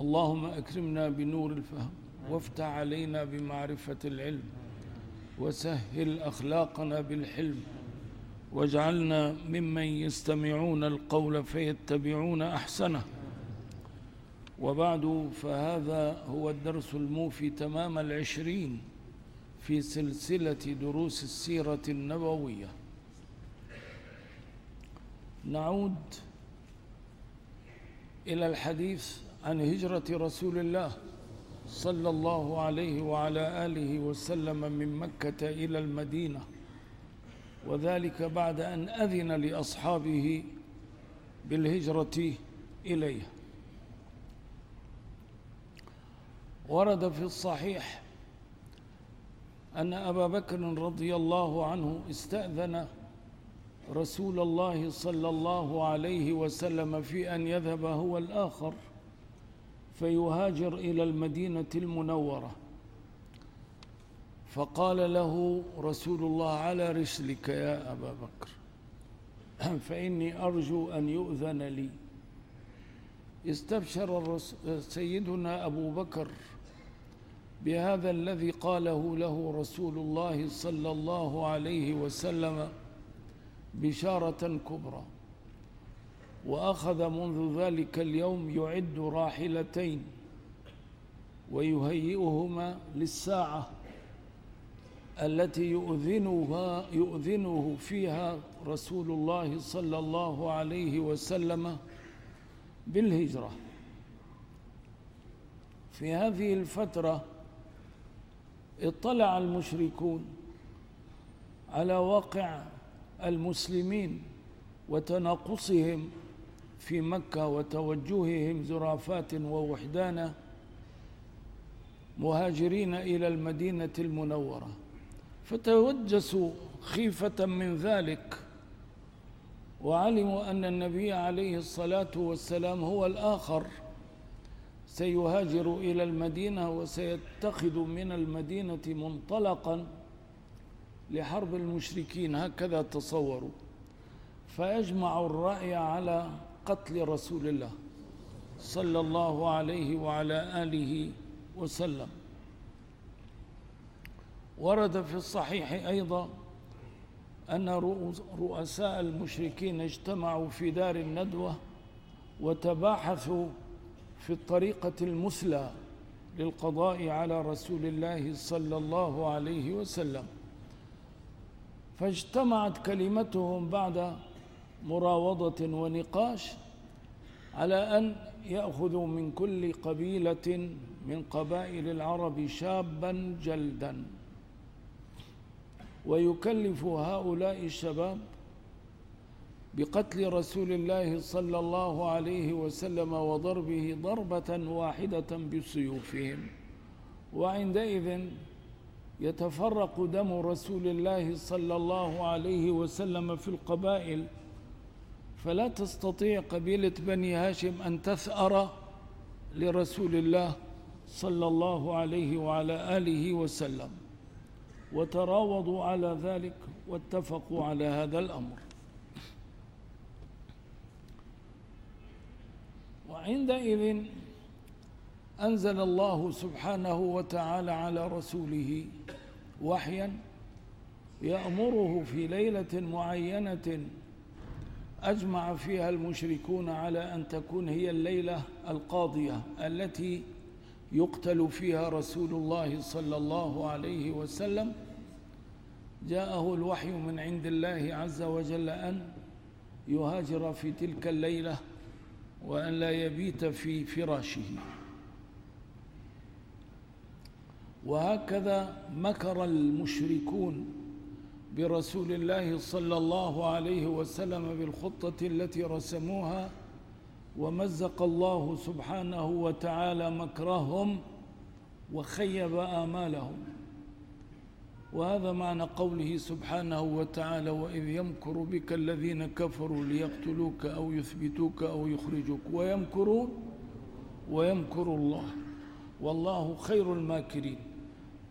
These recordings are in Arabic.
اللهم أكرمنا بنور الفهم وافتح علينا بمعرفة العلم وسهل أخلاقنا بالحلم واجعلنا ممن يستمعون القول فيتبعون أحسنه وبعد فهذا هو الدرس الموفي تمام العشرين في سلسلة دروس السيرة النبوية نعود إلى الحديث عن هجرة رسول الله صلى الله عليه وعلى آله وسلم من مكة إلى المدينة وذلك بعد أن أذن لأصحابه بالهجرة إليه. ورد في الصحيح أن أبا بكر رضي الله عنه استأذن رسول الله صلى الله عليه وسلم في أن يذهب هو الآخر فيهاجر إلى المدينة المنورة. فقال له رسول الله على رسلك يا أبا بكر فإني أرجو أن يؤذن لي. استبشر سيدنا أبو بكر بهذا الذي قاله له رسول الله صلى الله عليه وسلم بشارة كبرى وأخذ منذ ذلك اليوم يعد راحلتين ويهيئهما للساعة التي يؤذنها يؤذنه فيها رسول الله صلى الله عليه وسلم بالهجرة. في هذه الفترة اطلع المشركون على واقع المسلمين وتناقصهم في مكة وتوجههم زرافات ووحدانا مهاجرين إلى المدينة المنورة. فتوجسوا خيفة من ذلك وعلموا أن النبي عليه الصلاة والسلام هو الآخر. سيهاجر إلى المدينة وسيتخذ من المدينة منطلقا لحرب المشركين هكذا تصوروا. فيجمع الرأي على قتل رسول الله صلى الله عليه وعلى آله وسلم. ورد في الصحيح أيضا أن رؤساء المشركين اجتمعوا في دار الندوة وتباحثوا في الطريقة المثلى للقضاء على رسول الله صلى الله عليه وسلم. فاجتمعت كلمتهم بعد مراوضة ونقاش على أن يأخذوا من كل قبيلة من قبائل العرب شابا جلدا. ويكلف هؤلاء الشباب بقتل رسول الله صلى الله عليه وسلم وضربه ضربة واحدة بسيوفهم. وعندئذ يتفرق دم رسول الله صلى الله عليه وسلم في القبائل. فلا تستطيع قبيلة بني هاشم أن تثأر لرسول الله صلى الله عليه وعلى آله وسلم. وتراوضوا على ذلك واتفقوا على هذا الأمر. وعندئذ أنزل الله سبحانه وتعالى على رسوله وحيا يأمره في ليلة معينة أجمع فيها المشركون على أن تكون هي الليلة القاضية التي يقتل فيها رسول الله صلى الله عليه وسلم. جاءه الوحي من عند الله عز وجل أن يهاجر في تلك الليلة وأن لا يبيت في فراشه. وهكذا مكر المشركون برسول الله صلى الله عليه وسلم بالخطة التي رسموها ومزق الله سبحانه وتعالى مكرهم وخيب آمالهم. وهذا معنى قوله سبحانه وتعالى وإذ يمكر بك الذين كفروا ليقتلوك أو يثبتوك أو يخرجوك. ويمكرون ويمكر الله. والله خير الماكرين.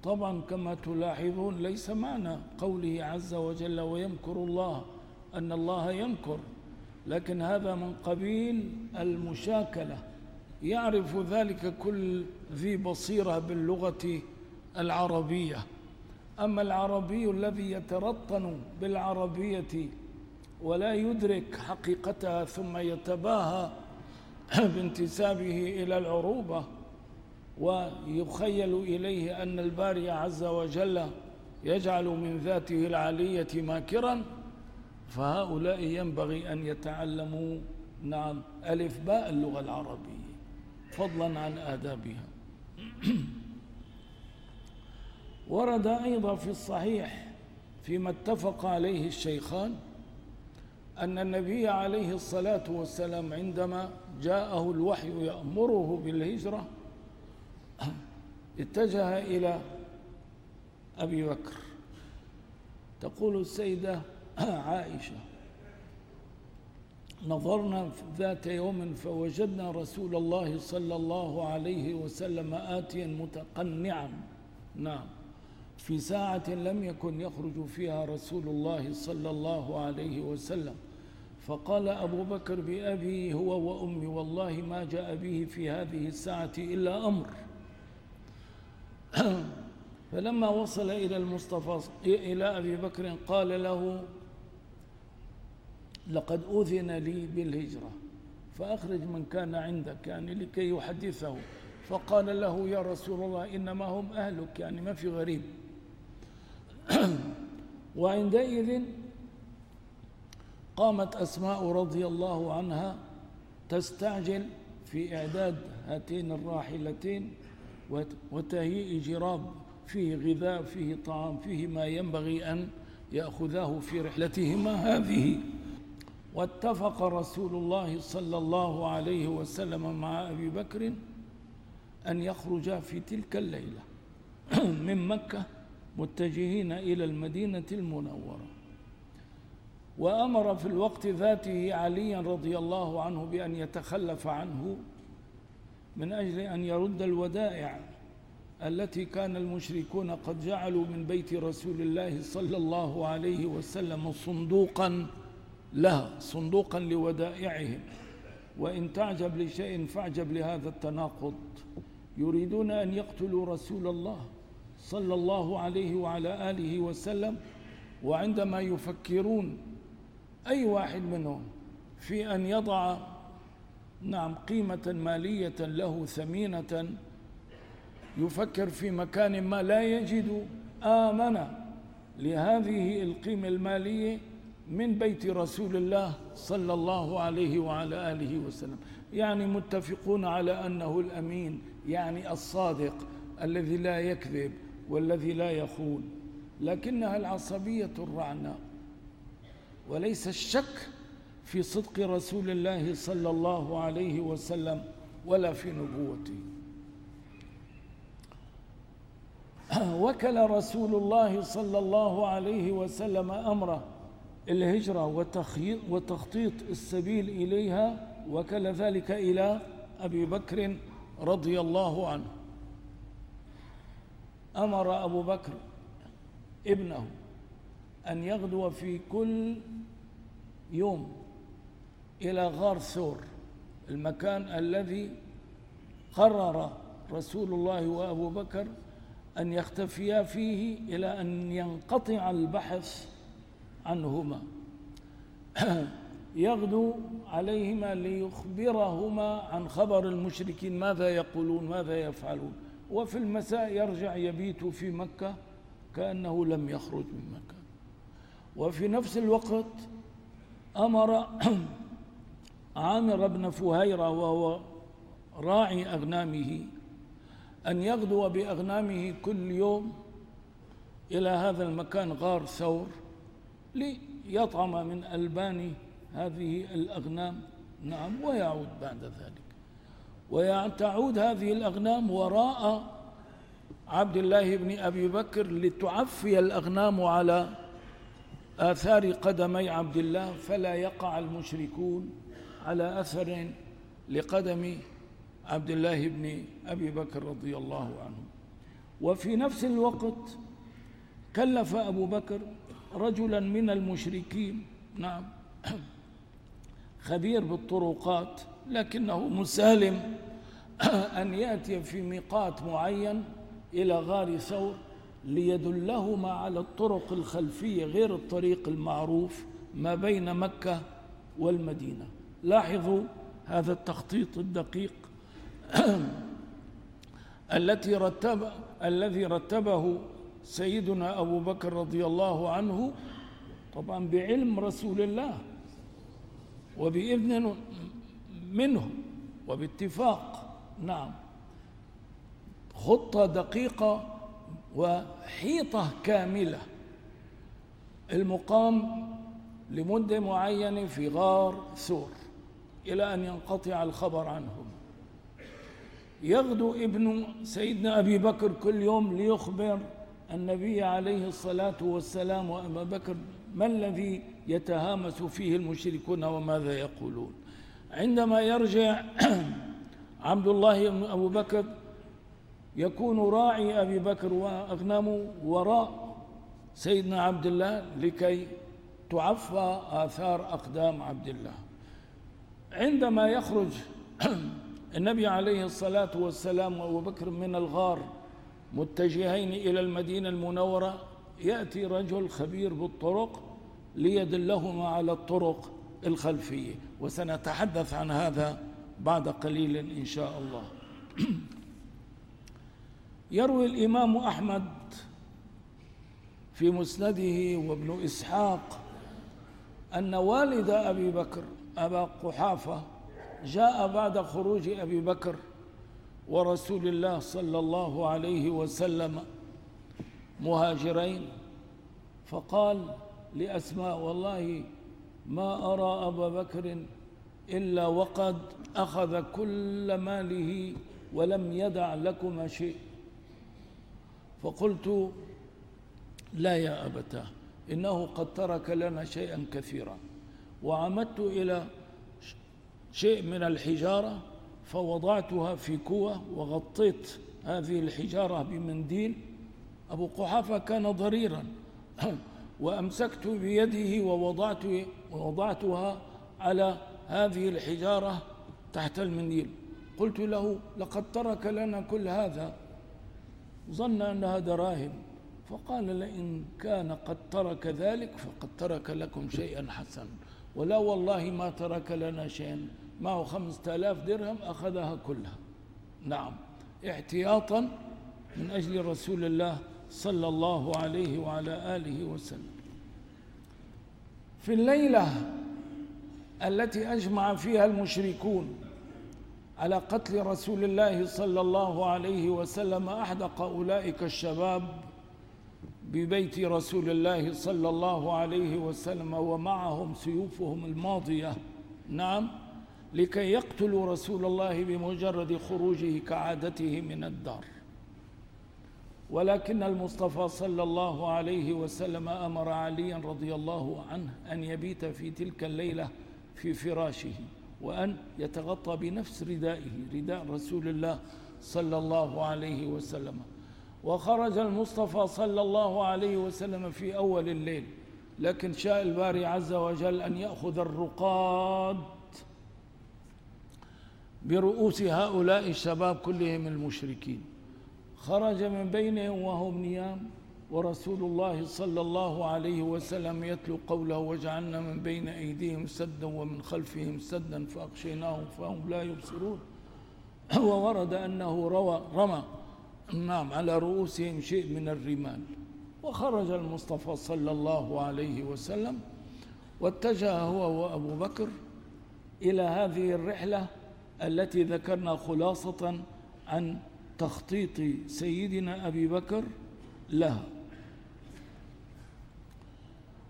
طبعا كما تلاحظون ليس معنى قوله عز وجل ويمكر الله أن الله يمكر لكن هذا من قبيل المشاكلة. يعرف ذلك كل ذي بصيرة باللغة العربية. أما العربي الذي يترطن بالعربية ولا يدرك حقيقتها ثم يتباهى بانتسابه إلى العروبة ويخيل إليه أن الباري عز وجل يجعل من ذاته العالية ماكرا فهؤلاء ينبغي أن يتعلموا نعم ألف باء اللغة العربية فضلا عن آدابها. ورد أيضا في الصحيح فيما اتفق عليه الشيخان أن النبي عليه الصلاة والسلام عندما جاءه الوحي يأمره بالهجرة اتجه إلى أبي بكر. تقول السيدة عائشة نظرنا ذات يوم فوجدنا رسول الله صلى الله عليه وسلم آتيا متقنعا. نعم. في ساعة لم يكن يخرج فيها رسول الله صلى الله عليه وسلم. فقال أبو بكر بأبي هو وأمي والله ما جاء به في هذه الساعة إلا أمر. فلما وصل إلى المصطفى إلى أبي بكر قال له لقد أذن لي بالهجرة فأخرج من كان عندك يعني لكي يحدثه. فقال له يا رسول الله إنما هم أهلك يعني ما في غريب. وعندئذ قامت أسماء رضي الله عنها تستعجل في إعداد هاتين الراحلتين وتهيئ جراب فيه غذاء فيه طعام فيه ما ينبغي أن يأخذاه في رحلتهما هذه. واتفق رسول الله صلى الله عليه وسلم مع أبي بكر أن يخرجا في تلك الليلة من مكة متجهين إلى المدينة المنورة. وأمر في الوقت ذاته عليا رضي الله عنه بأن يتخلف عنه من أجل أن يرد الودائع التي كان المشركون قد جعلوا من بيت رسول الله صلى الله عليه وسلم صندوقا لها صندوقا لودائعهم. وإن تعجب لشيء فاعجب لهذا التناقض. يريدون أن يقتلوا رسول الله صلى الله عليه وعلى آله وسلم وعندما يفكرون أي واحد منهم في أن يضع نعم قيمة مالية له ثمينة يفكر في مكان ما لا يجد آمن لهذه القيمة المالية من بيت رسول الله صلى الله عليه وعلى آله وسلم. يعني متفقون على أنه الأمين يعني الصادق الذي لا يكذب والذي لا يخون. لكنها العصبية الرعناء وليس الشك في صدق رسول الله صلى الله عليه وسلم ولا في نبوته. وكل رسول الله صلى الله عليه وسلم أمره الهجرة وتخطيط السبيل إليها وكل ذلك إلى أبي بكر رضي الله عنه. أمر أبو بكر ابنه أن يغدو في كل يوم إلى غار ثور المكان الذي قرر رسول الله وأبو بكر أن يختفيا فيه إلى أن ينقطع البحث عنهما. يغدو عليهما ليخبرهما عن خبر المشركين ماذا يقولون ماذا يفعلون. وفي المساء يرجع يبيت في مكة كأنه لم يخرج من مكة. وفي نفس الوقت أمر عامر بن فهيرة وهو راعي أغنامه أن يغدو بأغنامه كل يوم إلى هذا المكان غار ثور ليطعم من ألبان هذه الأغنام. نعم ويعود بعد ذلك. وتعود هذه الأغنام وراء عبد الله بن أبي بكر لتعفي الأغنام على آثار قدمي عبد الله فلا يقع المشركون على أثر لقدم عبد الله بن أبي بكر رضي الله عنه. وفي نفس الوقت كلف أبو بكر رجلا من المشركين نعم خبير بالطرقات لكنه مسالم أن يأتي في ميقات معين إلى غار ثور ليدلهما على الطرق الخلفية غير الطريق المعروف ما بين مكة والمدينة. لاحظوا هذا التخطيط الدقيق التي رتب الذي رتبه سيدنا أبو بكر رضي الله عنه طبعا بعلم رسول الله وبإذن منه وباتفاق. نعم. خطة دقيقة وحيطة كاملة. المقام لمدة معينة في غار ثور إلى أن ينقطع الخبر عنهم. يغدو ابن سيدنا أبي بكر كل يوم ليخبر النبي عليه الصلاة والسلام وأبا بكر ما الذي يتهامس فيه المشركون وماذا يقولون. عندما يرجع عبد الله بن أبو بكر يكون راعي أبي بكر وأغنامه وراء سيدنا عبد الله لكي تعفى آثار أقدام عبد الله. عندما يخرج النبي عليه الصلاة والسلام وأبو بكر من الغار متجهين إلى المدينة المنورة يأتي رجل خبير بالطرق ليدلهما على الطرق الخلفية. وسنتحدث عن هذا بعد قليل إن شاء الله. يروي الإمام أحمد في مسنده وابن إسحاق أن والد أبي بكر أبا قحافة جاء بعد خروج أبي بكر ورسول الله صلى الله عليه وسلم مهاجرين فقال لأسماء والله ما أرى أبا بكر إلا وقد أخذ كل ماله ولم يدع لكما شيء. فقلت لا يا أبتاه إنه قد ترك لنا شيئا كثيرا. وعمدت إلى شيء من الحجارة فوضعتها في كوة وغطيت هذه الحجارة بمنديل. أبو قحافة كان ضريرا وأمسكت بيده ووضعت ووضعتها على هذه الحجارة تحت المنديل. قلت له لقد ترك لنا كل هذا. ظن أنها دراهم فقال لئن كان قد ترك ذلك فقد ترك لكم شيئا حسنا. ولا والله ما ترك لنا شيئا. معه خمسة آلاف درهم أخذها كلها. نعم. احتياطا من أجل رسول الله صلى الله عليه وعلى آله وسلم. في الليلة التي أجمع فيها المشركون على قتل رسول الله صلى الله عليه وسلم أحدق أولئك الشباب ببيت رسول الله صلى الله عليه وسلم ومعهم سيوفهم الماضية. نعم لكي يقتلوا رسول الله بمجرد خروجه كعادته من الدار. ولكن المصطفى صلى الله عليه وسلم أمر عليا رضي الله عنه أن يبيت في تلك الليلة في فراشه وأن يتغطى بنفس ردائه رداء رسول الله صلى الله عليه وسلم. وخرج المصطفى صلى الله عليه وسلم في أول الليل. لكن شاء الباري عز وجل أن يأخذ الرقاد برؤوس هؤلاء الشباب كلهم المشركين. خرج من بينهم وهم نيام ورسول الله صلى الله عليه وسلم يتلو قوله وجعلنا من بين أيديهم سدا ومن خلفهم سدا فأغشيناهم فهم لا يبصرون. وورد أنه روى رمى نعم على رؤوسهم شيء من الرمال. وخرج المصطفى صلى الله عليه وسلم واتجه هو وأبو بكر إلى هذه الرحلة التي ذكرنا خلاصة عن تخطيط سيدنا أبي بكر لها.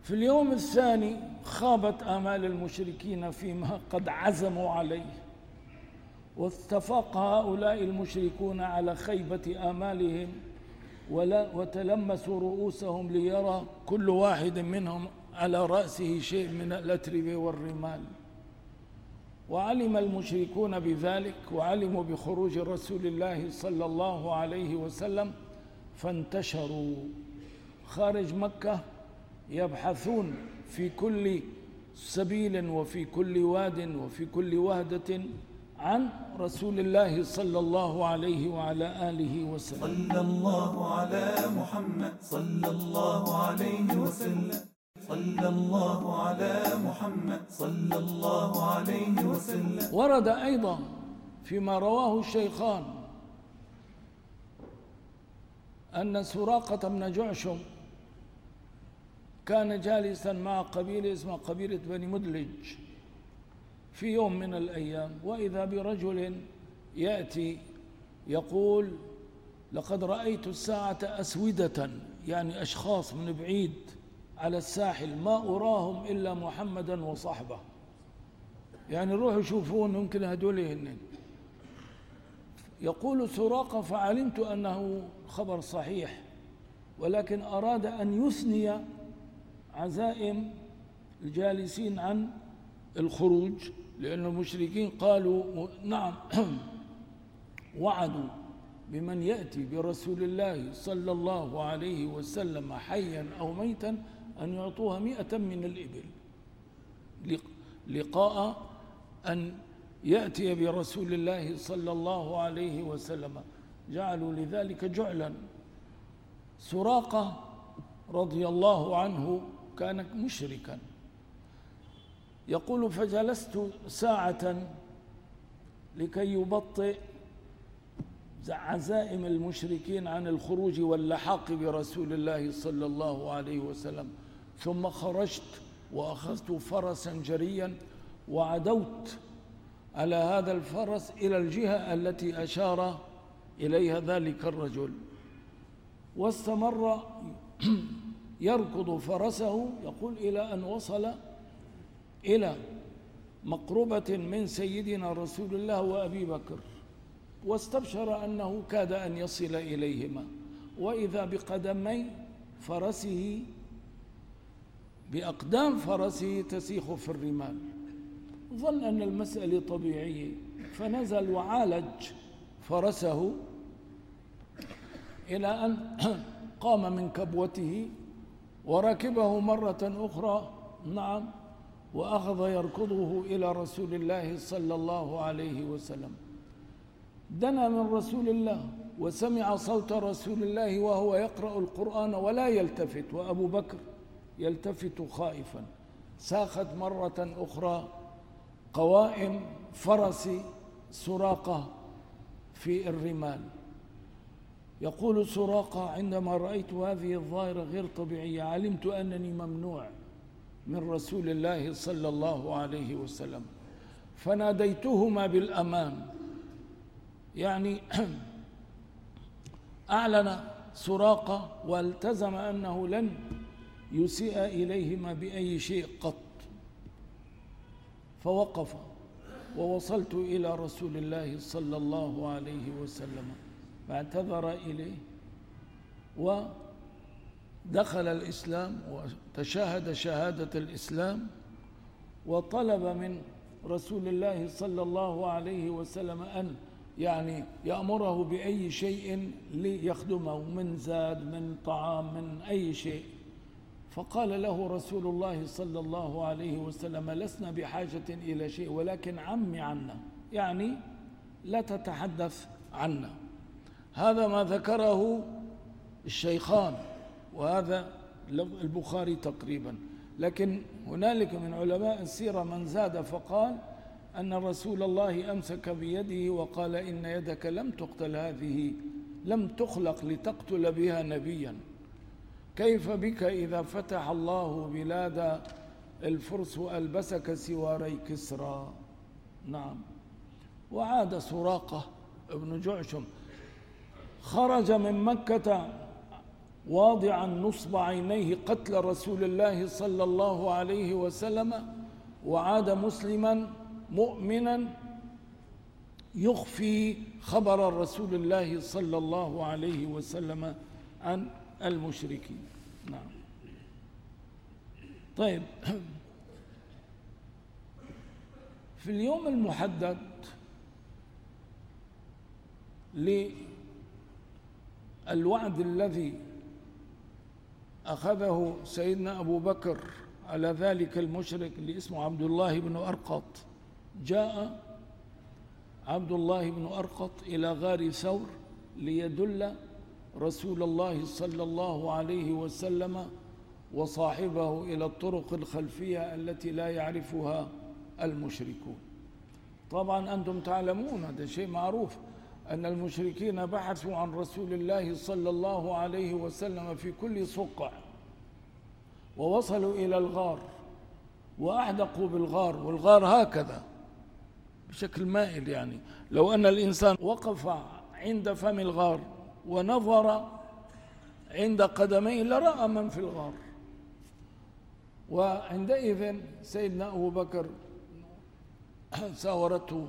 في اليوم الثاني خابت آمال المشركين فيما قد عزموا عليه. واتفق هؤلاء المشركون على خيبة آمالهم ولا وتلمسوا رؤوسهم ليرى كل واحد منهم على رأسه شيء من الأتربة والرمال. وعلم المشركون بذلك وعلموا بخروج رسول الله صلى الله عليه وسلم فانتشروا. خارج مكة يبحثون في كل سبيل وفي كل واد وفي كل وهدة عن رسول الله صلى الله عليه وعلى آله وسلم. صلى الله على محمد. صلى الله عليه وسلم. صلى الله على محمد. صلى الله عليه وسلم. ورد أيضا فيما رواه الشيخان أن سراقة بن جعشم كان جالسا مع قبيلة اسمها قبيلة بني مدلج. في يوم من الأيام وإذا برجل يأتي يقول لقد رأيت الساعة أسودة يعني أشخاص من بعيد على الساحل ما أراهم إلا محمدا وصحبه. يعني روحوا شوفون يمكن هدول هن يقول سراقة فعلمت أنه خبر صحيح ولكن أراد أن يثني عزائم الجالسين عن الخروج لأن المشركين قالوا نعم وعدوا بمن يأتي برسول الله صلى الله عليه وسلم حيا أو ميتا أن يعطوها مئة من الإبل. لقاء أن يأتي برسول الله صلى الله عليه وسلم. جعلوا لذلك جعلا. سراقة رضي الله عنه كان مشركا. يقول فجلست ساعة لكي يبطئ عزائم المشركين عن الخروج واللحاق برسول الله صلى الله عليه وسلم. ثم خرجت وأخذت فرسا جريا وعدوت على هذا الفرس إلى الجهة التي أشار إليها ذلك الرجل. واستمر يركض فرسه يقول إلى أن وصل إلى مقربة من سيدنا رسول الله وأبي بكر واستبشر أنه كاد أن يصل إليهما. وإذا بقدمي فرسه بأقدام فرسه تسيخ في الرمال. ظن أن المسألة طبيعية فنزل وعالج فرسه إلى أن قام من كبوته وركبه مرة أخرى. نعم. وأخذ يركضه إلى رسول الله صلى الله عليه وسلم. دنا من رسول الله وسمع صوت رسول الله وهو يقرأ القرآن ولا يلتفت وأبو بكر يلتفت خائفا. ساخت مرة أخرى قوائم فرس سراقة في الرمال. يقول سراقة عندما رأيت هذه الظاهرة غير طبيعية علمت أنني ممنوع. من رسول الله صلى الله عليه وسلم. فناديتهما بالأمان يعني أعلن سراقة والتزم أنه لن يسيء إليهما بأي شيء قط. فوقف ووصلت إلى رسول الله صلى الله عليه وسلم. فاعتذر إليه ودخل الإسلام وتشاهد شهادة الإسلام وطلب من رسول الله صلى الله عليه وسلم أن يعني يأمره بأي شيء ليخدمه من زاد من طعام من أي شيء. فقال له رسول الله صلى الله عليه وسلم لسنا بحاجة إلى شيء ولكن عمي عنا. يعني لا تتحدث عنا. هذا ما ذكره الشيخان. وهذا البخاري تقريبا. لكن هنالك من علماء السيرة من زاد فقال أن رسول الله أمسك بيده وقال إن يدك لم تقتل هذه لم تخلق لتقتل بها نبيا. كيف بك إذا فتح الله بلاد الفرس ألبسك سواري كسرى؟ نعم. وعاد سراقة ابن جعشم. خرج من مكة واضعا نصب عينيه قتل رسول الله صلى الله عليه وسلم وعاد مسلما مؤمنا يخفي خبر رسول الله صلى الله عليه وسلم عن المشركين. نعم. طيب. في اليوم المحدد للوعد الذي أخذه سيدنا أبو بكر على ذلك المشرك اللي اسمه عبد الله بن أرقط. جاء عبد الله بن أرقط إلى غار ثور ليدل رسول الله صلى الله عليه وسلم وصاحبه إلى الطرق الخلفية التي لا يعرفها المشركون. طبعا أنتم تعلمون هذا شيء معروف. أن المشركين بحثوا عن رسول الله صلى الله عليه وسلم في كل صقع ووصلوا إلى الغار وأحدقوا بالغار والغار هكذا بشكل مائل يعني. لو أن الإنسان وقف عند فم الغار ونظر عند قدميه لرأى من في الغار. وعندئذ سيدنا أبو بكر ساورته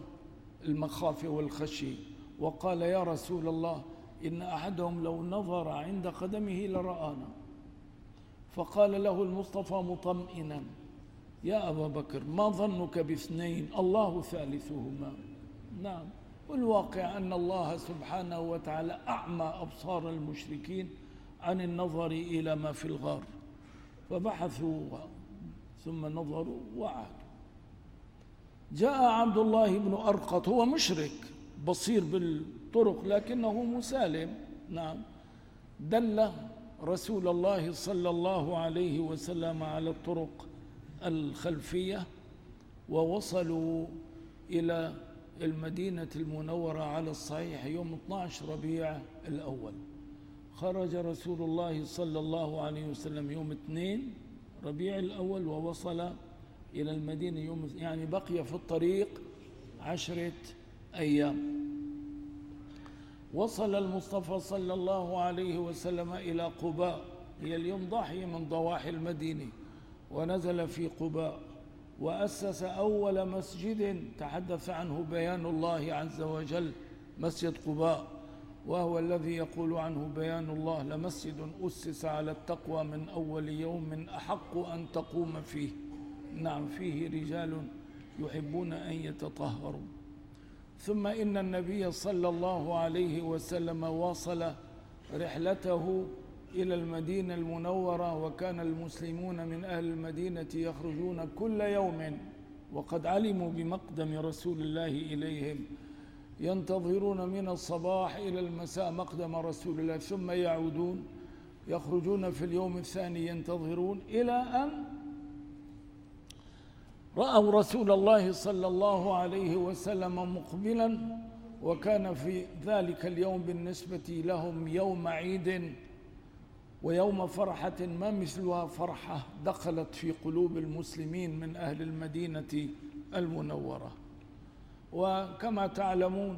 المخافة والخشي. وقال يا رسول الله إن أحدهم لو نظر عند قدمه لرآنا. فقال له المصطفى مطمئنا يا أبا بكر ما ظنك باثنين؟ الله ثالثهما. نعم والواقع أن الله سبحانه وتعالى أعمى أبصار المشركين عن النظر إلى ما في الغار. فبحثوا ثم نظروا وعادوا. جاء عبد الله بن أرقط هو مشرك. بصير بالطرق لكنه مسالم. نعم. دل رسول الله صلى الله عليه وسلم على الطرق الخلفية ووصلوا إلى المدينة المنورة على الصحيح يوم 12 ربيع الأول. خرج رسول الله صلى الله عليه وسلم يوم اثنين ربيع الأول ووصل إلى المدينة يوم يعني بقي في الطريق عشرة أيام. وصل المصطفى صلى الله عليه وسلم إلى قباء. هي اليوم ضاحية من ضواحي المدينة. ونزل في قباء. وأسس أول مسجد تحدث عنه بيان الله عز وجل مسجد قباء. وهو الذي يقول عنه بيان الله لمسجد أسس على التقوى من أول يوم أحق أن تقوم فيه. نعم فيه رجال يحبون أن يتطهروا. ثم إن النبي صلى الله عليه وسلم واصل رحلته إلى المدينة المنورة وكان المسلمون من أهل المدينة يخرجون كل يوم وقد علموا بمقدم رسول الله إليهم. ينتظرون من الصباح إلى المساء مقدم رسول الله ثم يعودون يخرجون في اليوم الثاني ينتظرون إلى أن رأوا رسول الله صلى الله عليه وسلم مقبلا وكان في ذلك اليوم بالنسبة لهم يوم عيد ويوم فرحة ما مثلها فرحة دخلت في قلوب المسلمين من أهل المدينة المنورة. وكما تعلمون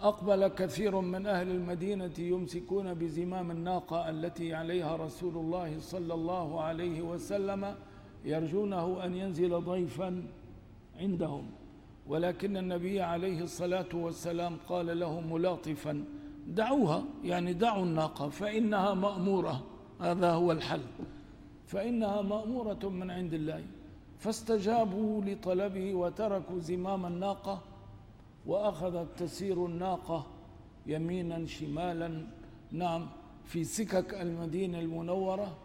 أقبل كثير من أهل المدينة يمسكون بزمام الناقة التي عليها رسول الله صلى الله عليه وسلم يرجونه أن ينزل ضيفا عندهم. ولكن النبي عليه الصلاة والسلام قال له ملاطفا دعوها يعني دعوا الناقة فإنها مأمورة. هذا هو الحل. فإنها مأمورة من عند الله. فاستجابوا لطلبه وتركوا زمام الناقة وأخذت تسير الناقة يمينا شمالا نعم في سكك المدينة المنورة.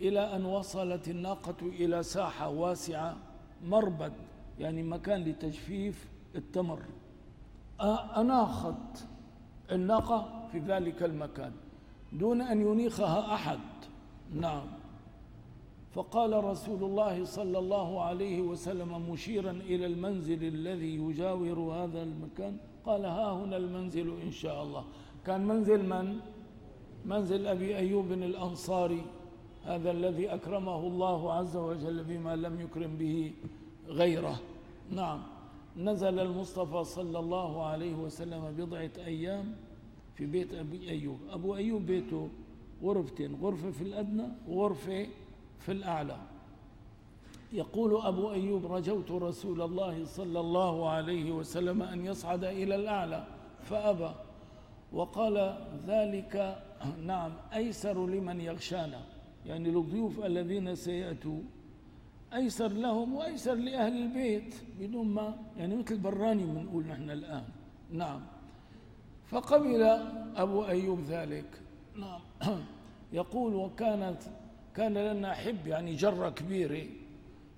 إلى أن وصلت الناقة إلى ساحة واسعة مربد يعني مكان لتجفيف التمر. أناخت الناقة في ذلك المكان دون أن ينيخها أحد. نعم. فقال رسول الله صلى الله عليه وسلم مشيرا إلى المنزل الذي يجاور هذا المكان قال ها هنا المنزل إن شاء الله. كان منزل من؟ منزل أبي أيوب الأنصاري. هذا الذي أكرمه الله عز وجل بما لم يكرم به غيره. نعم. نزل المصطفى صلى الله عليه وسلم بضعة أيام في بيت أبي أيوب. أبو أيوب بيته غرفتين غرفة في الأدنى وغرفة في الأعلى. يقول أبو أيوب رجوت رسول الله صلى الله عليه وسلم أن يصعد إلى الأعلى فأبى. وقال ذلك نعم أيسر لمن يغشانا. يعني الضيوف الذين سيأتوا أيسر لهم وأيسر لأهل البيت بدون ما يعني مثل براني بنقول نحن الآن. نعم. فقبل أبو أيوب ذلك نعم. يقول وكانت كان لنا حب يعني جرة كبيرة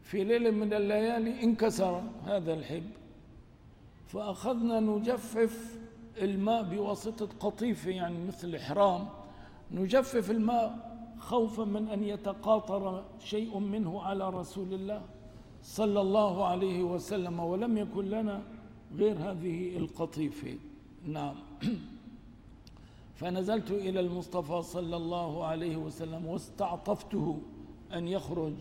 في ليلة من الليالي انكسر هذا الحب فأخذنا نجفف الماء بواسطة قطيفة يعني مثل حرام نجفف الماء خوفا من أن يتقاطر شيء منه على رسول الله صلى الله عليه وسلم ولم يكن لنا غير هذه القطيفة. نعم. فنزلت إلى المصطفى صلى الله عليه وسلم واستعطفته أن يخرج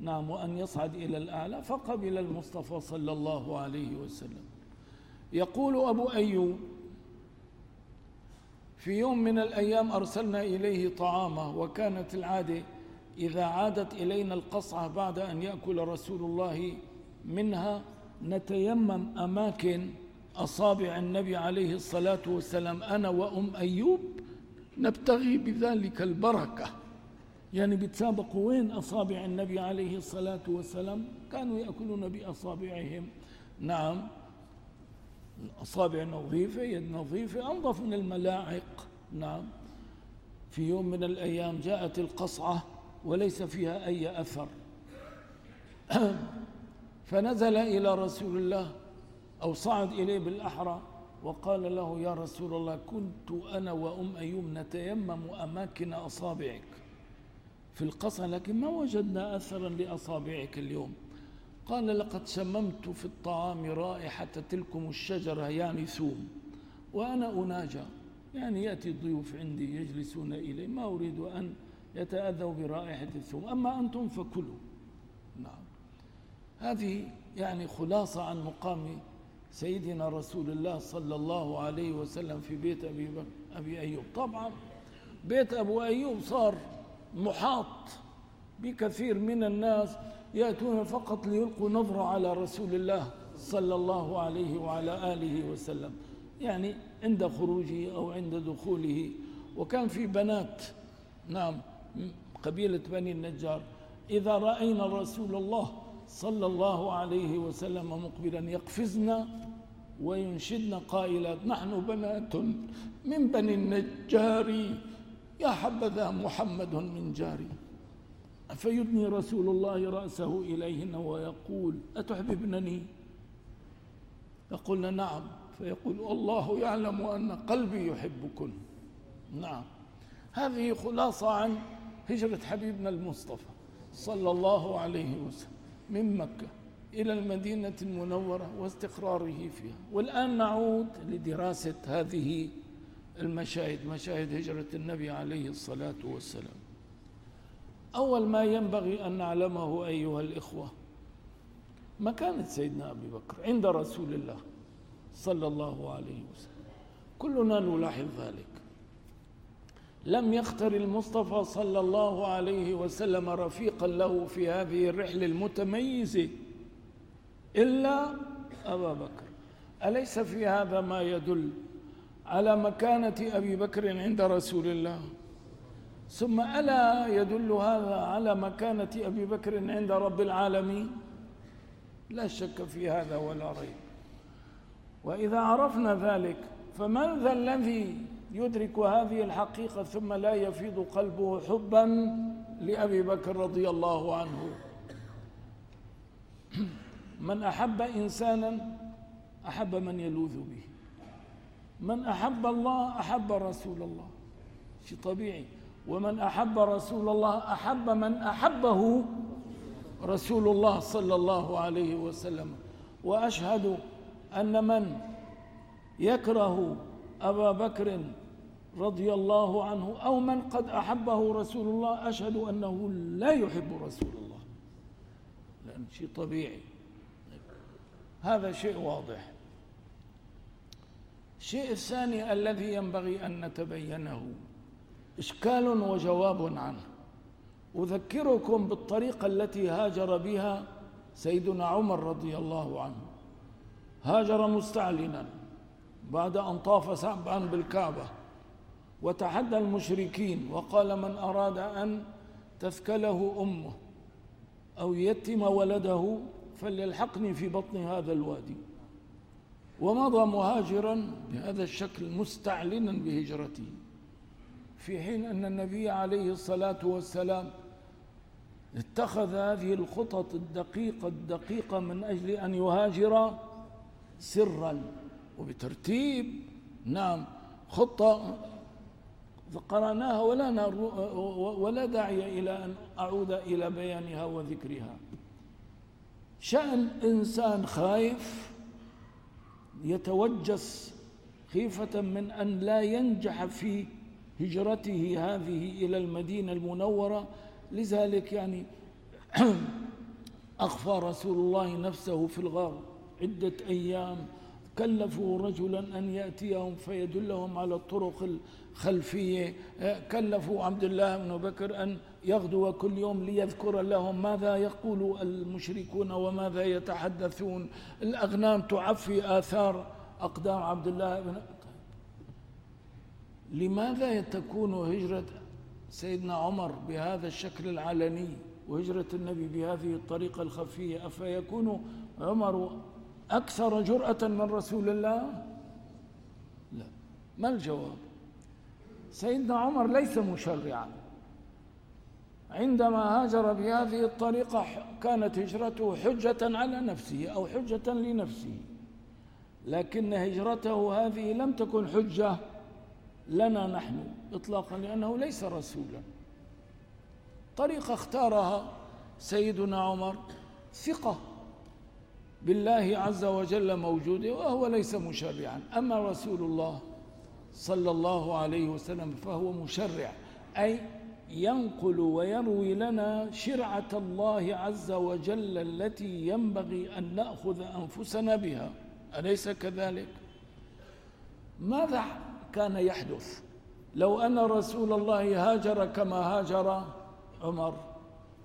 نعم وأن يصعد إلى الأعلى فقبل المصطفى صلى الله عليه وسلم. يقول أبو أيوب في يوم من الأيام أرسلنا إليه طعامه وكانت العادة إذا عادت إلينا القصعة بعد أن يأكل رسول الله منها نتيمم أماكن أصابع النبي عليه الصلاة والسلام أنا وأم أيوب نبتغي بذلك البركة. يعني بيتسابقوا وين أصابع النبي عليه الصلاة والسلام؟ كانوا يأكلون بأصابعهم. نعم. أصابع نظيفة يد نظيفة أنظف من الملاعق. نعم. في يوم من الأيام جاءت القصعة وليس فيها أي أثر. فنزل إلى رسول الله أو صعد إليه بالأحرى وقال له يا رسول الله كنت أنا وأم أيوب نتيمم أماكن أصابعك. في القصة لكن ما وجدنا أثرا لأصابعك اليوم. قال لقد شممت في الطعام رائحة تلكم الشجرة يعني ثوم وأنا أناجى. يعني يأتي الضيوف عندي يجلسون إلي ما أريد أن يتأذوا برائحة الثوم. أما أنتم فكلوا. نعم. هذه يعني خلاصة عن مقام سيدنا رسول الله صلى الله عليه وسلم في بيت أبي, أبي أيوب. طبعا بيت أبو أيوب صار محاط بكثير من الناس. يأتون فقط ليلقوا نظرة على رسول الله صلى الله عليه وعلى آله وسلم يعني عند خروجه أو عند دخوله. وكان في بنات نعم قبيلة بني النجار إذا رأينا رسول الله صلى الله عليه وسلم مقبلا يقفزن وينشدن قائلات نحن بنات من بني النجار يا حبذا محمد من جاري. فيدني رسول الله رأسه إليهن ويقول أتحببنني؟ يقولن نعم. فيقول الله يعلم أن قلبي يحبكن. نعم. هذه خلاصة عن هجرة حبيبنا المصطفى صلى الله عليه وسلم من مكة إلى المدينة المنورة واستقراره فيها. والآن نعود لدراسة هذه المشاهد مشاهد هجرة النبي عليه الصلاة والسلام. أول ما ينبغي أن نعلمه أيها الإخوة مكانة سيدنا أبي بكر عند رسول الله صلى الله عليه وسلم. كلنا نلاحظ ذلك. لم يختر المصطفى صلى الله عليه وسلم رفيقا له في هذه الرحلة المتميزة إلا أبا بكر. أليس في هذا ما يدل على مكانة أبي بكر عند رسول الله؟ ثم ألا يدل هذا على مكانة أبي بكر عند رب العالمين؟ لا شك في هذا ولا ريب. وإذا عرفنا ذلك فمن ذا الذي يدرك هذه الحقيقة ثم لا يفيض قلبه حبا لأبي بكر رضي الله عنه؟ من أحب إنسانا أحب من يلوذ به. من أحب الله أحب رسول الله. شيء طبيعي. ومن أحب رسول الله أحب من أحبه رسول الله صلى الله عليه وسلم. وأشهد أن من يكره أبا بكر رضي الله عنه أو من قد أحبه رسول الله أشهد أنه لا يحب رسول الله. لأن شيء طبيعي. هذا شيء واضح. الشيء الثاني الذي ينبغي أن نتبينه إشكال وجواب عنه. أذكركم بالطريقة التي هاجر بها سيدنا عمر رضي الله عنه. هاجر مستعلنا بعد أن طاف سعبا بالكعبة وتحدى المشركين وقال من أراد أن تثكله أمه أو يتم ولده فليلحقني في بطن هذا الوادي. ومضى مهاجرا بهذا الشكل مستعلنا بهجرته. في حين أن النبي عليه الصلاة والسلام اتخذ هذه الخطط الدقيقة الدقيقة من أجل أن يهاجر سرا وبترتيب. نعم خطة قرأناها ولا ولا داعي إلى أن أعود إلى بيانها وذكرها. شأن إنسان خايف يتوجس خيفة من أن لا ينجح في هجرته هذه إلى المدينة المنورة. لذلك يعني أخفى رسول الله نفسه في الغار. عدة أيام كلفوا رجلا أن يأتيهم فيدلهم على الطرق الخلفية. كلفوا عبد الله بن بكر أن يغدو كل يوم ليذكر لهم ماذا يقول المشركون وماذا يتحدثون. الأغنام تعفي آثار أقدام عبد الله بن لماذا تكون هجرة سيدنا عمر بهذا الشكل العلني وهجرة النبي بهذه الطريقة الخفية؟ أفيكون عمر أكثر جرأة من رسول الله؟ لا. ما الجواب؟ سيدنا عمر ليس مشرعا. عندما هاجر بهذه الطريقة كانت هجرته حجة على نفسه أو حجة لنفسه لكن هجرته هذه لم تكن حجة لنا نحن إطلاقا لأنه ليس رسولا. طريقة اختارها سيدنا عمر ثقة بالله عز وجل موجودة وهو ليس مشرعا. أما رسول الله صلى الله عليه وسلم فهو مشرع أي ينقل ويروي لنا شرعة الله عز وجل التي ينبغي أن نأخذ أنفسنا بها. أليس كذلك؟ ماذا كان يحدث. لو أن رسول الله هاجر كما هاجر عمر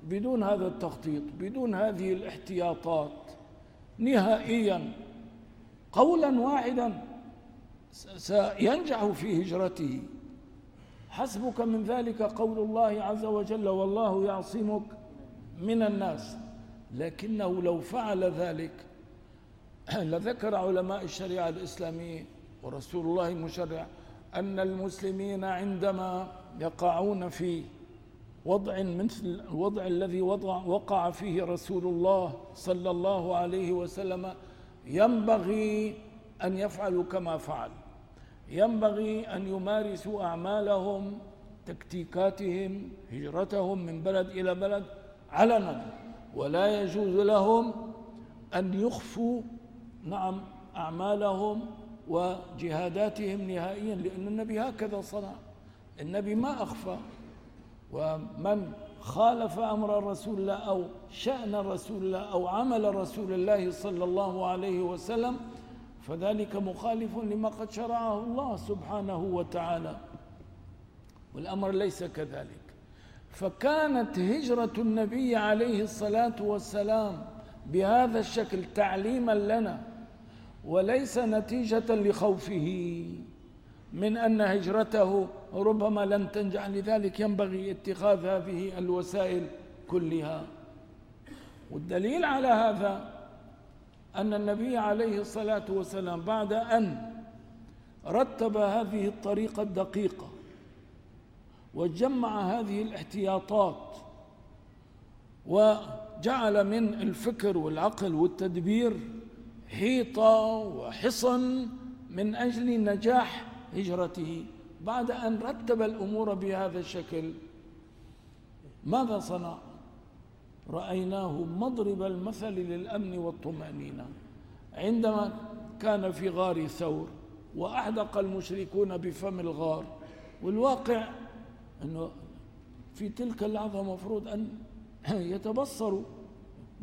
بدون هذا التخطيط بدون هذه الاحتياطات نهائيا قولا واحدا سينجح في هجرته. حسبك من ذلك قول الله عز وجل والله يعصمك من الناس لكنه لو فعل ذلك لذكر علماء الشريعة الإسلامية ورسول الله مشرع أن المسلمين عندما يقعون في وضع مثل الوضع الذي وضع وقع فيه رسول الله صلى الله عليه وسلم ينبغي أن يفعلوا كما فعل. ينبغي أن يمارسوا أعمالهم تكتيكاتهم هجرتهم من بلد إلى بلد علنا. ولا يجوز لهم أن يخفوا نعم أعمالهم وجهاداتهم نهائيا لأن النبي هكذا صنع. النبي ما أخفى. ومن خالف أمر رسول الله أو شأن رسول الله أو عمل رسول الله صلى الله عليه وسلم فذلك مخالف لما قد شرعه الله سبحانه وتعالى. والأمر ليس كذلك. فكانت هجرة النبي عليه الصلاة والسلام بهذا الشكل تعليما لنا. وليس نتيجة لخوفه من أن هجرته ربما لن تنجح. لذلك ينبغي اتخاذ هذه الوسائل كلها. والدليل على هذا أن النبي عليه الصلاة والسلام بعد أن رتب هذه الطريقة الدقيقة وجمع هذه الاحتياطات وجعل من الفكر والعقل والتدبير حيطة وحصن من أجل نجاح هجرته بعد أن رتب الأمور بهذا الشكل. ماذا صنع؟ رأيناه مضرب المثل للأمن والطمأنينة. عندما كان في غار ثور وأحدق المشركون بفم الغار والواقع أنه في تلك اللحظة مفروض أن يتبصروا.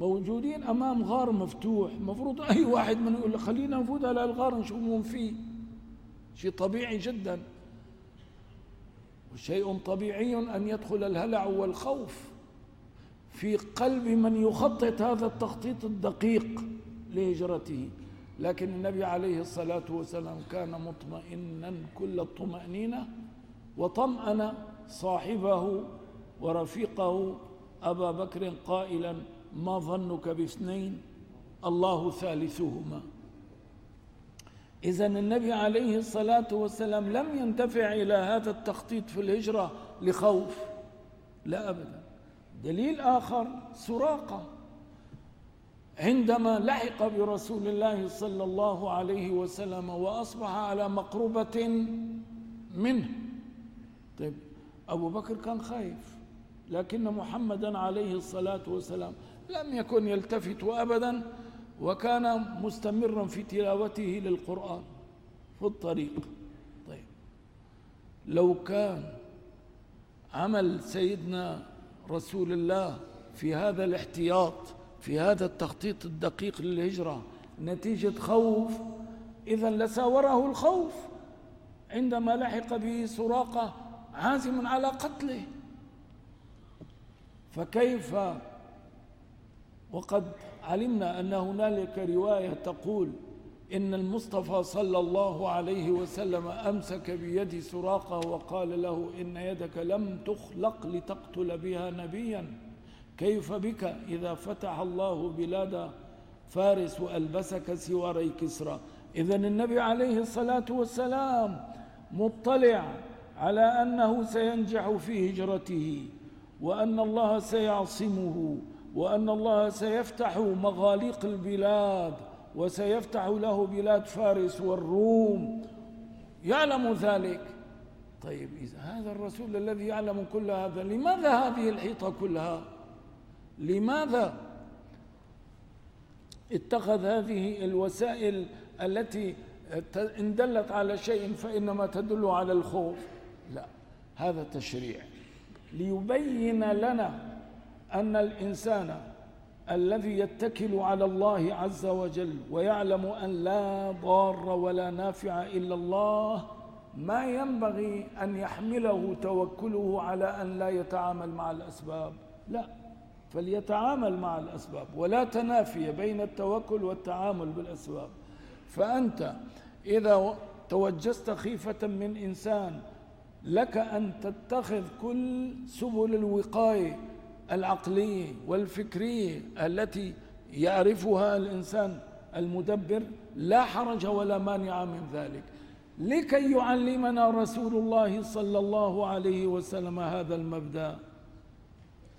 موجودين أمام غار مفتوح. مفروض أي واحد من يقول خلينا نفوت على الغار نشوف فيه. شيء طبيعي جدا. وشيء طبيعي أن يدخل الهلع والخوف في قلب من يخطط هذا التخطيط الدقيق لهجرته. لكن النبي عليه الصلاة والسلام كان مطمئنا كل الطمأنينة وطمأن صاحبه ورفيقه أبا بكر قائلا ما ظنك باثنين؟ الله ثالثهما. إذا النبي عليه الصلاة والسلام لم ينتفع إلى هذا التخطيط في الهجرة لخوف. لا أبدا. دليل آخر سراقة. عندما لحق برسول الله صلى الله عليه وسلم وأصبح على مقربة منه. طيب أبو بكر كان خايف لكن محمدا عليه الصلاة والسلام لم يكن يلتفت أبدا وكان مستمرا في تلاوته للقرآن في الطريق. طيب. لو كان عمل سيدنا رسول الله في هذا الاحتياط في هذا التخطيط الدقيق للهجرة نتيجة خوف إذا لساوره الخوف. عندما لحق به سراقة عازم على قتله. فكيف وقد علمنا أن هنالك رواية تقول إن المصطفى صلى الله عليه وسلم أمسك بيد سراقة وقال له إن يدك لم تخلق لتقتل بها نبيا. كيف بك إذا فتح الله بلاد فارس وألبسك سواري كسرى؟ إذا النبي عليه الصلاة والسلام مطلع على أنه سينجح في هجرته وأن الله سيعصمه. وأن الله سيفتح مغاليق البلاد وسيفتح له بلاد فارس والروم. يعلم ذلك. طيب إذا هذا الرسول الذي يعلم كل هذا لماذا هذه الحيطة كلها؟ لماذا اتخذ هذه الوسائل التي إن دلت على شيء فإنما تدل على الخوف؟ لا هذا تشريع. ليبين لنا أن الإنسان الذي يتكل على الله عز وجل ويعلم أن لا ضار ولا نافع إلا الله ما ينبغي أن يحمله توكله على أن لا يتعامل مع الأسباب. لا فليتعامل مع الأسباب ولا تنافي بين التوكل والتعامل بالأسباب. فأنت إذا توجست خيفة من إنسان لك أن تتخذ كل سبل الوقاية العقلية والفكرية التي يعرفها الإنسان المدبر لا حرج ولا مانع من ذلك. لكي يعلمنا رسول الله صلى الله عليه وسلم هذا المبدأ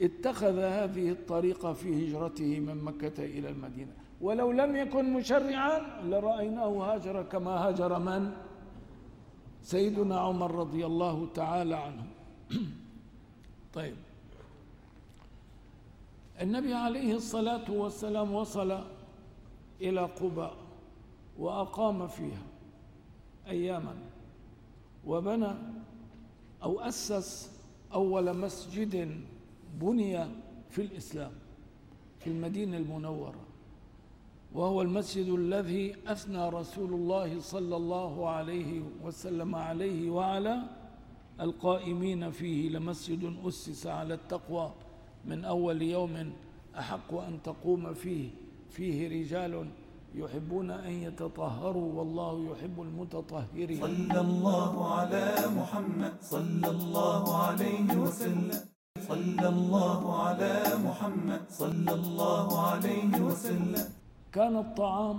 اتخذ هذه الطريقة في هجرته من مكة إلى المدينة. ولو لم يكن مشرعا لرأيناه هاجر كما هاجر من؟ سيدنا عمر رضي الله تعالى عنه. طيب. النبي عليه الصلاة والسلام وصل إلى قباء وأقام فيها أياما وبنى أو أسس أول مسجد بني في الإسلام في المدينة المنورة وهو المسجد الذي أثنى رسول الله صلى الله عليه وسلم عليه وعلى القائمين فيه لمسجد أسس على التقوى. من أول يوم أحق أن تقوم فيه. فيه رجال يحبون أن يتطهروا والله يحب المتطهرين. صلى الله على محمد. صلى الله عليه وسلم. صلى الله على محمد. صلى الله عليه وسلم. كان الطعام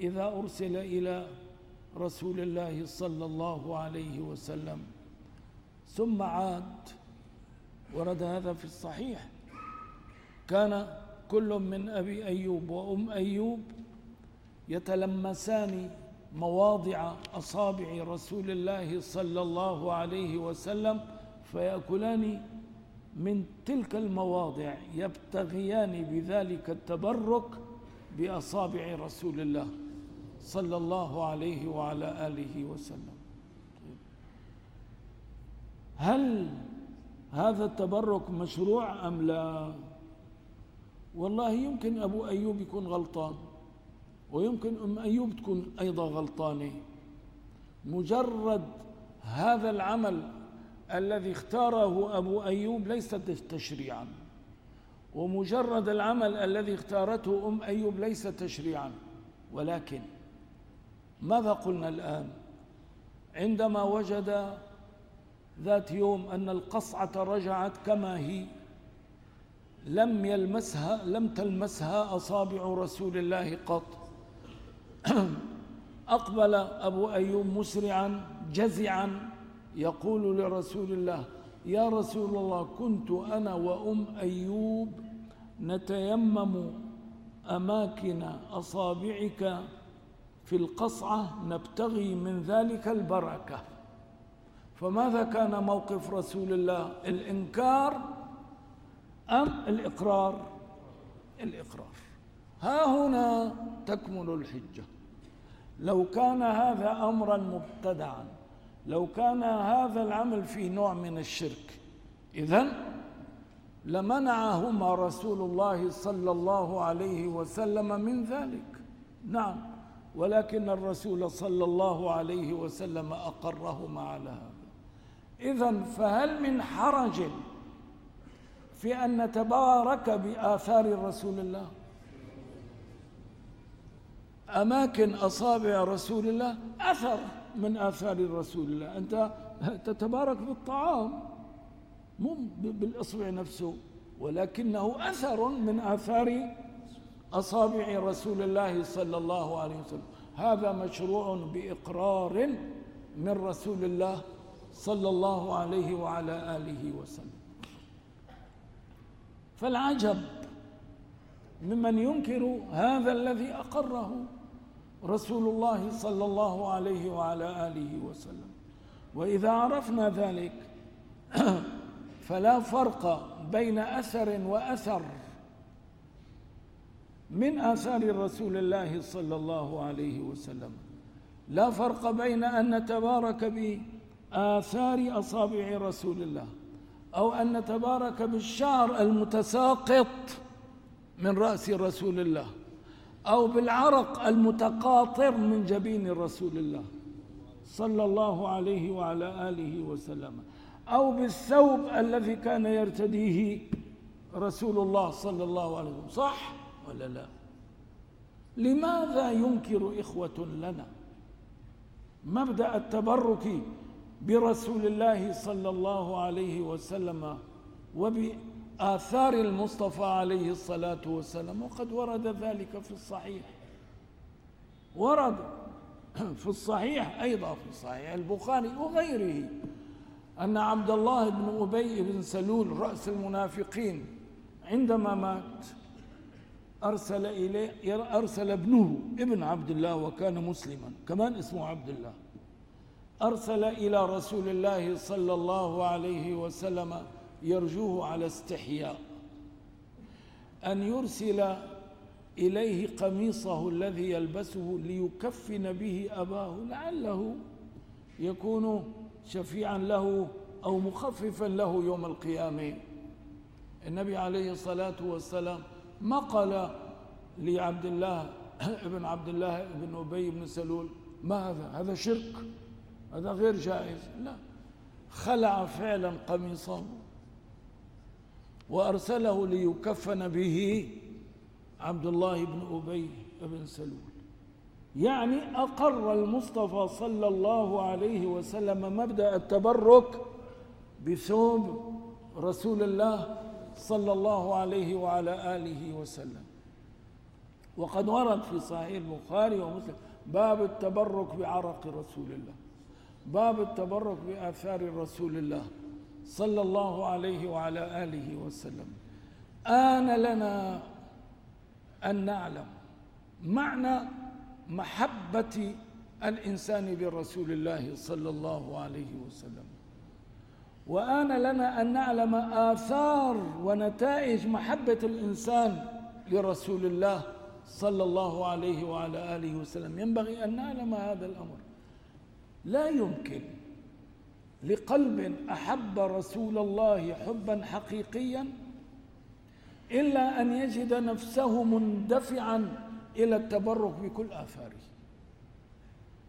إذا أرسل إلى رسول الله صلى الله عليه وسلم. ثم عاد ورد هذا في الصحيح. كان كل من أبي أيوب وأم أيوب يتلمسان مواضع أصابع رسول الله صلى الله عليه وسلم فيأكلان من تلك المواضع يبتغيان بذلك التبرك بأصابع رسول الله صلى الله عليه وعلى آله وسلم. هل هذا التبرك مشروع أم لا؟ والله يمكن أبو أيوب يكون غلطان ويمكن أم أيوب تكون أيضا غلطانة. مجرد هذا العمل الذي اختاره أبو أيوب ليس تشريعا ومجرد العمل الذي اختارته أم أيوب ليس تشريعا. ولكن ماذا قلنا الآن؟ عندما وجد ذات يوم أن القصعة رجعت كما هي. لم يلمسها لم تلمسها أصابع رسول الله قط. أقبل أبو أيوب مسرعا جزعا يقول لرسول الله يا رسول الله كنت أنا وأم أيوب نتيمم أماكن أصابعك في القصعة نبتغي من ذلك البركة. فماذا كان موقف رسول الله؟ الإنكار أم الإقرار؟ الإقرار. ها هنا تكمن الحجة. لو كان هذا أمرا مبتدعا لو كان هذا العمل في نوع من الشرك إذن لمنعهما رسول الله صلى الله عليه وسلم من ذلك. نعم ولكن الرسول صلى الله عليه وسلم أقرهما على هذا. إذا فهل من حرج في أن نتبارك بآثار رسول الله؟ أماكن أصابع رسول الله أثر من آثار رسول الله. أنت تتبارك بالطعام مو بالإصبع نفسه ولكنه أثر من آثار أصابع رسول الله صلى الله عليه وسلم. هذا مشروع بإقرار من رسول الله صلى الله عليه وعلى آله وسلم. فالعجب ممن ينكر هذا الذي أقره رسول الله صلى الله عليه وعلى آله وسلم. وإذا عرفنا ذلك فلا فرق بين أثر وأثر من آثار رسول الله صلى الله عليه وسلم. لا فرق بين أن نتبارك بآثار أصابع رسول الله أو أن نتبارك بالشعر المتساقط من رأس رسول الله أو بالعرق المتقاطر من جبين رسول الله صلى الله عليه وعلى آله وسلم أو بالثوب الذي كان يرتديه رسول الله صلى الله عليه وسلم. صح ولا لا؟ لماذا ينكر إخوة لنا مبدأ التبرك برسول الله صلى الله عليه وسلم وبآثار المصطفى عليه الصلاة والسلام وقد ورد ذلك في الصحيح. ورد في الصحيح أيضا في صحيح البخاري وغيره أن عبد الله بن أبي بن سلول رأس المنافقين عندما مات أرسل إليه أرسل ابنه ابن عبد الله وكان مسلما كمان اسمه عبد الله. أرسل إلى رسول الله صلى الله عليه وسلم يرجوه على استحياء. أن يرسل إليه قميصه الذي يلبسه ليكفن به أباه لعله يكون شفيعا له أو مخففا له يوم القيامة. النبي عليه الصلاة والسلام ما قال لعبد الله ابن عبد الله بن أبي بن سلول ما هذا؟ هذا شرك. هذا غير جائز. لا. خلع فعلا قميصه وأرسله ليكفن به عبد الله بن أبي بن سلول. يعني أقر المصطفى صلى الله عليه وسلم مبدأ التبرك بثوب رسول الله صلى الله عليه وعلى آله وسلم. وقد ورد في صحيح البخاري ومسلم باب التبرك بعرق رسول الله. باب التبرك بآثار رسول الله صلى الله عليه وعلى آله وسلم. آن لنا أن نعلم معنى محبة الإنسان برسول الله صلى الله عليه وسلم. وآن لنا أن نعلم آثار ونتائج محبة الإنسان لرسول الله صلى الله عليه وعلى آله وسلم. ينبغي أن نعلم هذا الأمر. لا يمكن لقلب أحب رسول الله حبا حقيقيا إلا أن يجد نفسه مندفعا إلى التبرك بكل آثاره.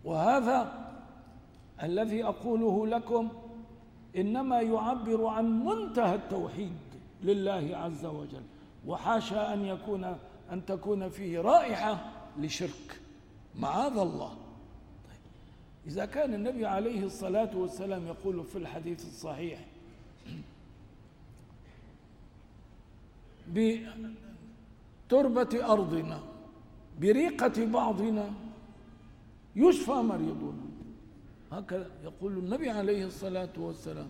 وهذا الذي أقوله لكم إنما يعبر عن منتهى التوحيد لله عز وجل وحاشا أن يكون أن تكون فيه رائحة لشرك. معاذ الله. إذا كان النبي عليه الصلاة والسلام يقول في الحديث الصحيح بتربة أرضنا بريقة بعضنا يشفى مريضنا. هكذا يقول النبي عليه الصلاة والسلام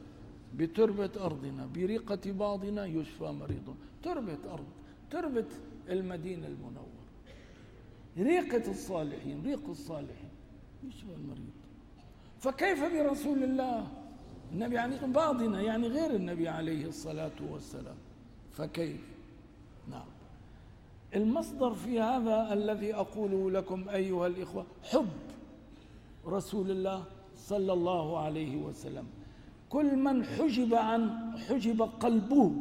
بتربة أرضنا بريقة بعضنا يشفى مريضنا. تربة أرض تربة المدينة المنورة. ريقة الصالحين ريق الصالحين يشفى المريض. فكيف برسول الله؟ النبي يعني بعضنا يعني غير النبي عليه الصلاة والسلام. فكيف؟ نعم. المصدر في هذا الذي أقوله لكم أيها الإخوة حب رسول الله صلى الله عليه وسلم. كل من حجب عن حجب قلبه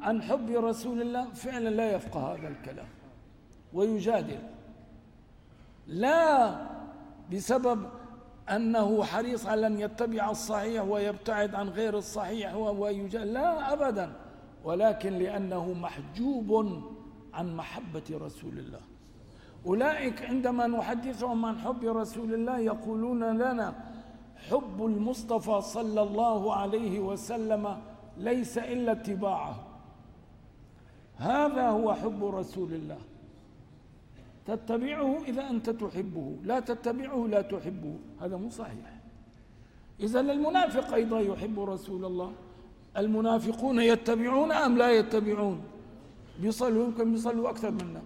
عن حب رسول الله فعلا لا يفقه هذا الكلام. ويجادل. لا بسبب أنه حريص على أن يتبع الصحيح ويبتعد عن غير الصحيح ويجادل لا أبدا. ولكن لأنه محجوب عن محبة رسول الله. أولئك عندما نحدثهم عن حب رسول الله يقولون لنا حب المصطفى صلى الله عليه وسلم ليس إلا اتباعه. هذا هو حب رسول الله. تتبعه إذا أنت تحبه لا تتبعه لا تحبه. هذا مو صحيح. إذا المنافق أيضا يحب رسول الله. المنافقون يتبعون أم لا يتبعون؟ بيصلوا يمكن بيصلوا أكثر منا.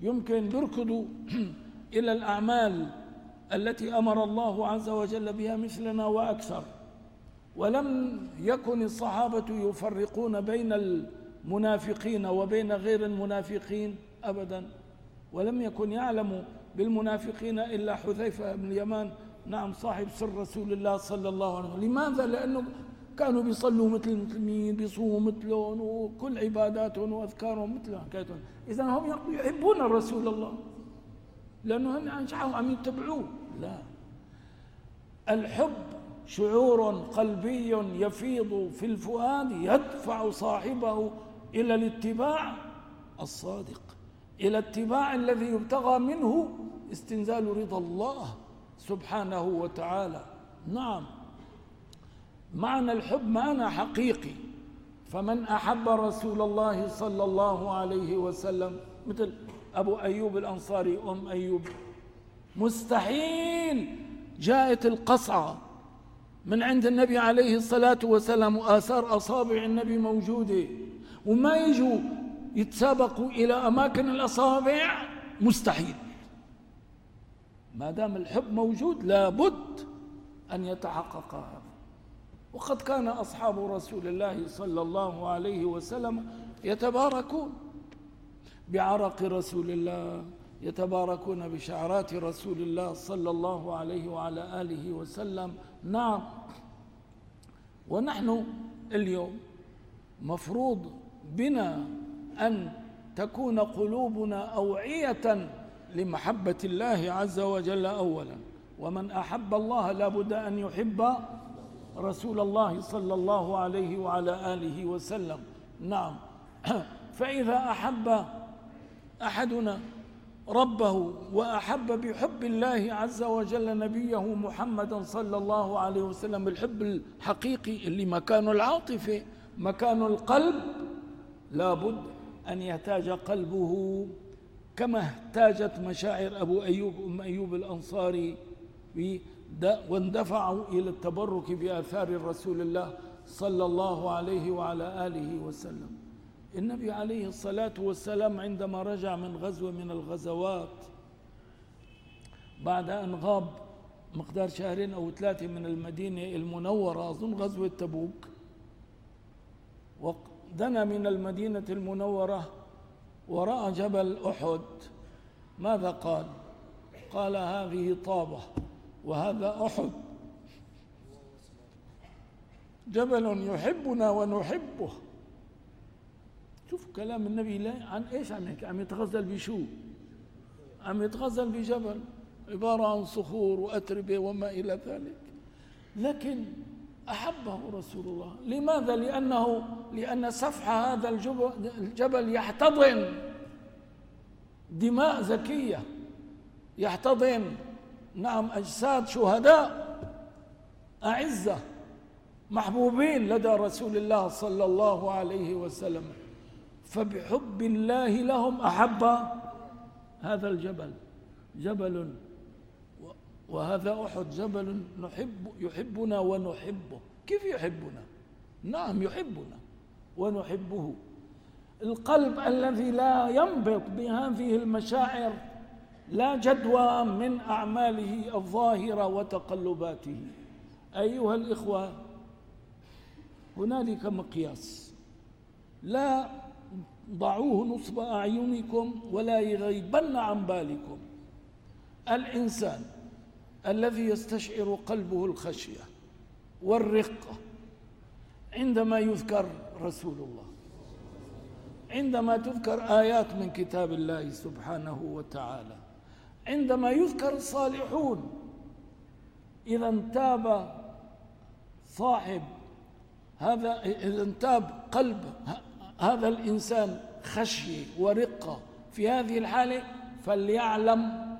يمكن يركضوا إلى الأعمال التي أمر الله عز وجل بها مثلنا وأكثر. ولم يكن الصحابة يفرقون بين المنافقين وبين غير المنافقين أبدا. ولم يكن يعلم بالمنافقين إلا حذيفة بن اليمان نعم صاحب سر رسول الله صلى الله عليه وسلم. لماذا؟ لأنه كانوا بيصلوا مثل المسلمين بيصوموا مثلهم وكل عباداتهم وأذكارهم مثل حكايتهم. اذا هم يحبون رسول الله. لأنه هم انشعوا عم يتبعوه؟ لا. الحب شعور قلبي يفيض في الفؤاد يدفع صاحبه إلى الاتباع الصادق. إلى اتباع الذي يبتغى منه استنزال رضا الله سبحانه وتعالى. نعم. معنى الحب معنى حقيقي. فمن أحب رسول الله صلى الله عليه وسلم مثل أبو أيوب الأنصاري أم أيوب. مستحيل جاءت القصعة من عند النبي عليه الصلاة والسلام وآثار أصابع النبي موجودة. وما يجوا يتسابقوا إلى أماكن الأصابع مستحيل. ما دام الحب موجود لابد أن يتحقق هذا. وقد كان أصحاب رسول الله صلى الله عليه وسلم يتباركون بعرق رسول الله يتباركون بشعرات رسول الله صلى الله عليه وعلى آله وسلم. نعم ونحن اليوم مفروض بنا أن تكون قلوبنا أوعية لمحبة الله عز وجل أولا. ومن أحب الله لابد أن يحب رسول الله صلى الله عليه وعلى آله وسلم. نعم. فإذا أحب أحدنا ربه وأحب بحب الله عز وجل نبيه محمدا صلى الله عليه وسلم الحب الحقيقي اللي مكانه العاطفة مكان القلب لابد أن يحتاج قلبه كما احتاجت مشاعر أبو أيوب أم أيوب الأنصاري واندفعوا إلى التبرك بآثار رسول الله صلى الله عليه وعلى آله وسلم. النبي عليه الصلاة والسلام عندما رجع من غزوة من الغزوات بعد أن غاب مقدار شهرين أو ثلاثة من المدينة المنورة أظن غزوة تبوك ودنا من المدينة المنورة ورأى جبل أحد. ماذا قال؟ قال هذه طابة وهذا أحد. جبل يحبنا ونحبه. شوف كلام النبي لا عن إيش عم يحكي؟ عم يتغزل بشو؟ عم يتغزل بجبل. عبارة عن صخور وأتربة وما إلى ذلك. لكن أحبه رسول الله. لماذا؟ لأنه لأن سفح هذا الجبل, يحتضن. دماء زكية يحتضن. نعم أجساد شهداء أعزة محبوبين لدى رسول الله صلى الله عليه وسلم. فبحب الله لهم أحب هذا الجبل. جبل وهذا أحد جبل نحب يحبنا ونحبه. كيف يحبنا؟ نعم يحبنا ونحبه. القلب الذي لا ينبط بهذه المشاعر لا جدوى من أعماله الظاهرة وتقلباته. أيها الإخوة هنالك مقياس. لا ضعوه نصب أعينكم ولا يغيبن عن بالكم. الإنسان الذي يستشعر قلبه الخشية والرقة عندما يذكر رسول الله عندما تذكر آيات من كتاب الله سبحانه وتعالى عندما يذكر الصالحون إذا انتاب صاحب هذا إذا انتاب قلب هذا الإنسان خشية ورقة في هذه الحالة فليعلم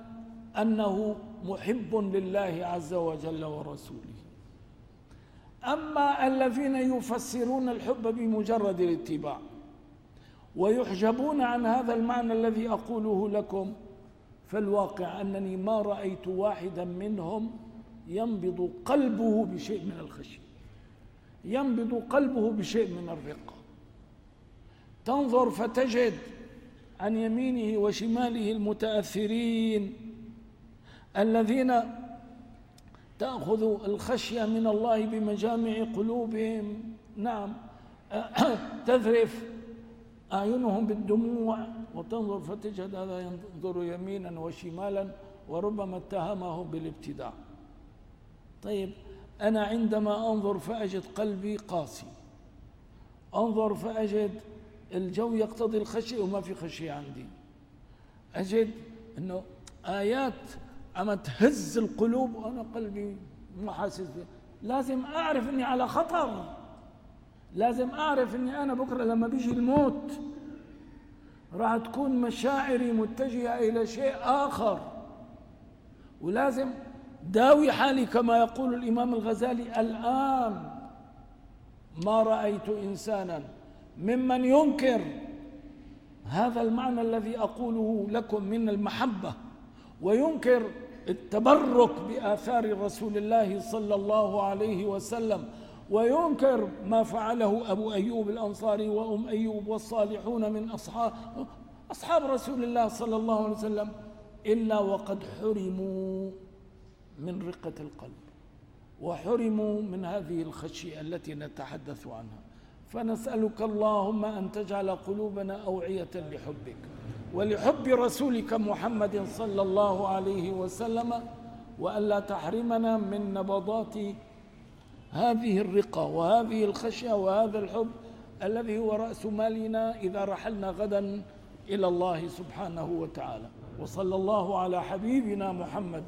أنه محب لله عز وجل ورسوله. أما الذين يفسرون الحب بمجرد الاتباع ويحجبون عن هذا المعنى الذي أقوله لكم فالواقع أنني ما رأيت واحدا منهم ينبض قلبه بشيء من الخشية ينبض قلبه بشيء من الرقة تنظر فتجد عن يمينه وشماله المتأثرين الذين تأخذ الخشية من الله بمجامع قلوبهم نعم تذرف أعينهم بالدموع وتنظر فتجد هذا ينظر يمينا وشمالا وربما اتهمه بالابتداع. طيب أنا عندما أنظر فأجد قلبي قاسي. أنظر فأجد الجو يقتضي الخشية وما في خشية عندي. أجد أنه آيات عم تهز القلوب وأنا قلبي ما حاسس بها لازم أعرف أني على خطر. لازم أعرف أني أنا بكرة لما بيجي الموت راح تكون مشاعري متجهة إلى شيء آخر. ولازم داوي حالي كما يقول الإمام الغزالي الآن. ما رأيت إنسانا ممن ينكر هذا المعنى الذي أقوله لكم من المحبة. وينكر التبرك بآثار رسول الله صلى الله عليه وسلم وينكر ما فعله أبو أيوب الأنصاري وأم أيوب والصالحون من أصحاب أصحاب رسول الله صلى الله عليه وسلم. إلا وقد حرموا من رقة القلب وحرموا من هذه الخشية التي نتحدث عنها. فنسألك اللهم أن تجعل قلوبنا أوعية لحبك. ولحب رسولك محمد صلى الله عليه وسلم وألا تحرمنا من نبضات هذه الرقة وهذه الخشية وهذا الحب الذي هو رأس مالنا إذا رحلنا غدا إلى الله سبحانه وتعالى. وصلى الله على حبيبنا محمد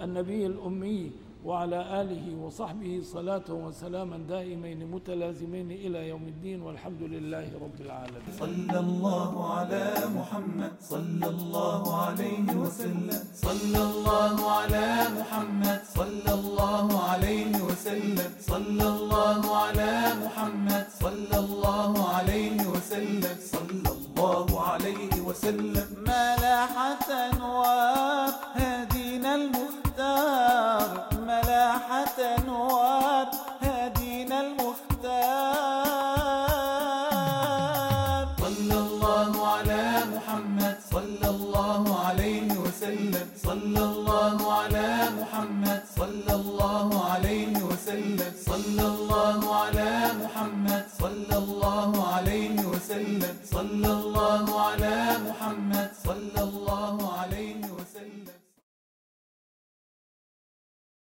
النبي الأمي وعلى آله وصحبه صلاة وسلاما دائمين متلازمين إلى يوم الدين والحمد لله رب العالمين. صلى الله على محمد. صلى الله عليه وسلم. صلى الله على محمد. صلى الله عليه وسلم. صلى الله على محمد. صلى الله عليه وسلم. صلى الله عليه وسلم. ملاحة وهدينا المختار ملاحة وهدينا المختار. صلى الله على محمد صلى الله عليه وسلم. صلى الله على محمد صلى الله عليه وسلم. صلى الله على محمد صلى الله عليه وسلم. صلى الله على محمد